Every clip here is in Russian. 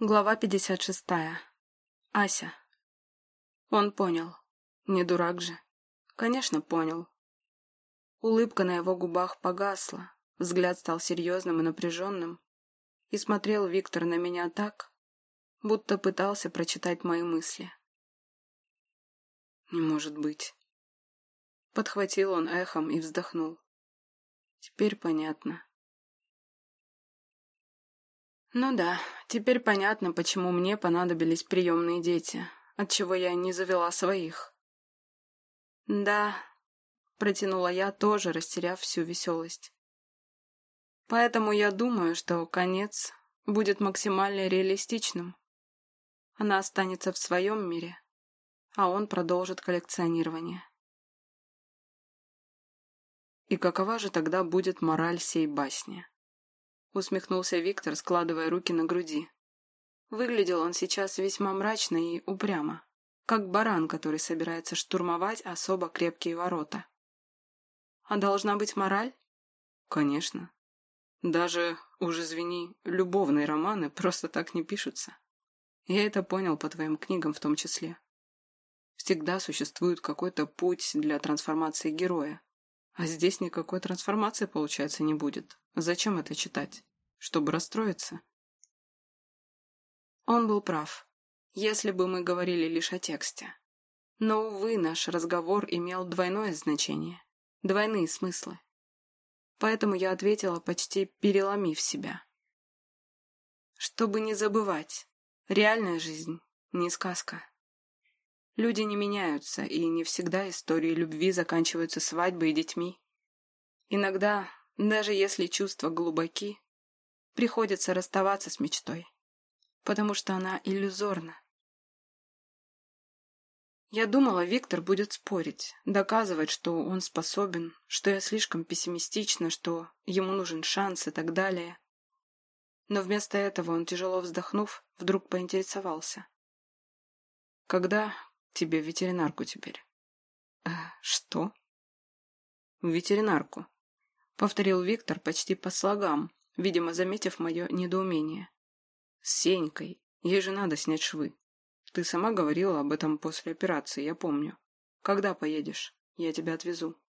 Глава 56. Ася. Он понял. Не дурак же. Конечно, понял. Улыбка на его губах погасла, взгляд стал серьезным и напряженным, и смотрел Виктор на меня так, будто пытался прочитать мои мысли. «Не может быть». Подхватил он эхом и вздохнул. «Теперь понятно. Ну да, теперь понятно, почему мне понадобились приемные дети, отчего я не завела своих. Да, протянула я, тоже растеряв всю веселость. Поэтому я думаю, что конец будет максимально реалистичным. Она останется в своем мире, а он продолжит коллекционирование. И какова же тогда будет мораль сей басни? Усмехнулся Виктор, складывая руки на груди. Выглядел он сейчас весьма мрачно и упрямо, как баран, который собирается штурмовать особо крепкие ворота. А должна быть мораль? Конечно. Даже, уж извини, любовные романы просто так не пишутся. Я это понял по твоим книгам в том числе. Всегда существует какой-то путь для трансформации героя. А здесь никакой трансформации, получается, не будет. Зачем это читать? Чтобы расстроиться? Он был прав, если бы мы говорили лишь о тексте. Но, увы, наш разговор имел двойное значение, двойные смыслы. Поэтому я ответила, почти переломив себя. Чтобы не забывать, реальная жизнь не сказка. Люди не меняются, и не всегда истории любви заканчиваются свадьбой и детьми. Иногда даже если чувства глубоки, приходится расставаться с мечтой, потому что она иллюзорна. Я думала, Виктор будет спорить, доказывать, что он способен, что я слишком пессимистична, что ему нужен шанс и так далее. Но вместо этого он, тяжело вздохнув, вдруг поинтересовался. «Когда тебе в ветеринарку теперь?» «Э, «Что?» «В ветеринарку», — повторил Виктор почти по слогам, видимо, заметив мое недоумение. «С Сенькой. Ей же надо снять швы. Ты сама говорила об этом после операции, я помню. Когда поедешь? Я тебя отвезу».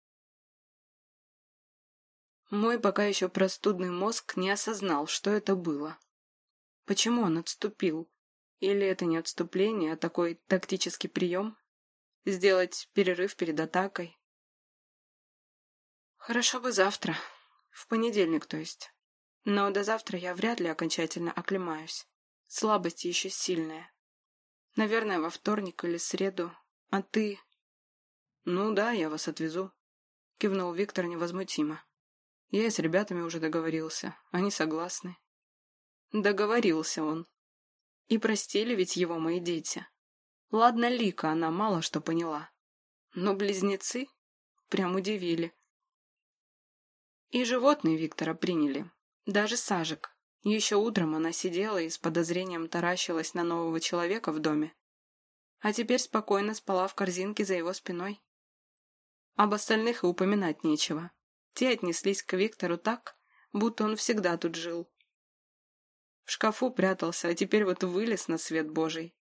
Мой пока еще простудный мозг не осознал, что это было. Почему он отступил? Или это не отступление, а такой тактический прием? Сделать перерыв перед атакой? Хорошо бы завтра. В понедельник, то есть. Но до завтра я вряд ли окончательно оклемаюсь. Слабость еще сильная. Наверное, во вторник или среду. А ты... Ну да, я вас отвезу. Кивнул Виктор невозмутимо. Я и с ребятами уже договорился. Они согласны. Договорился он. И простили ведь его мои дети. Ладно, Лика, она мало что поняла. Но близнецы прям удивили. И животные Виктора приняли. Даже Сажик. Еще утром она сидела и с подозрением таращилась на нового человека в доме. А теперь спокойно спала в корзинке за его спиной. Об остальных и упоминать нечего. Те отнеслись к Виктору так, будто он всегда тут жил. В шкафу прятался, а теперь вот вылез на свет божий.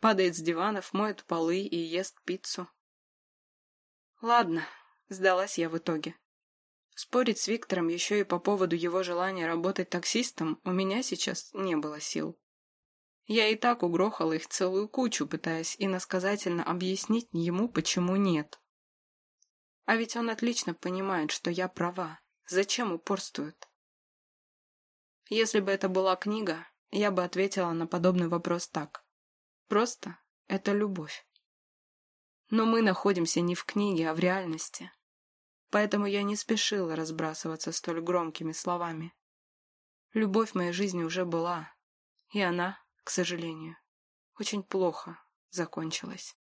Падает с диванов, моет полы и ест пиццу. Ладно, сдалась я в итоге. Спорить с Виктором еще и по поводу его желания работать таксистом у меня сейчас не было сил. Я и так угрохала их целую кучу, пытаясь иносказательно объяснить ему, почему нет. А ведь он отлично понимает, что я права. Зачем упорствует? Если бы это была книга, я бы ответила на подобный вопрос так. Просто это любовь. Но мы находимся не в книге, а в реальности. Поэтому я не спешила разбрасываться столь громкими словами. Любовь в моей жизни уже была, и она, к сожалению, очень плохо закончилась.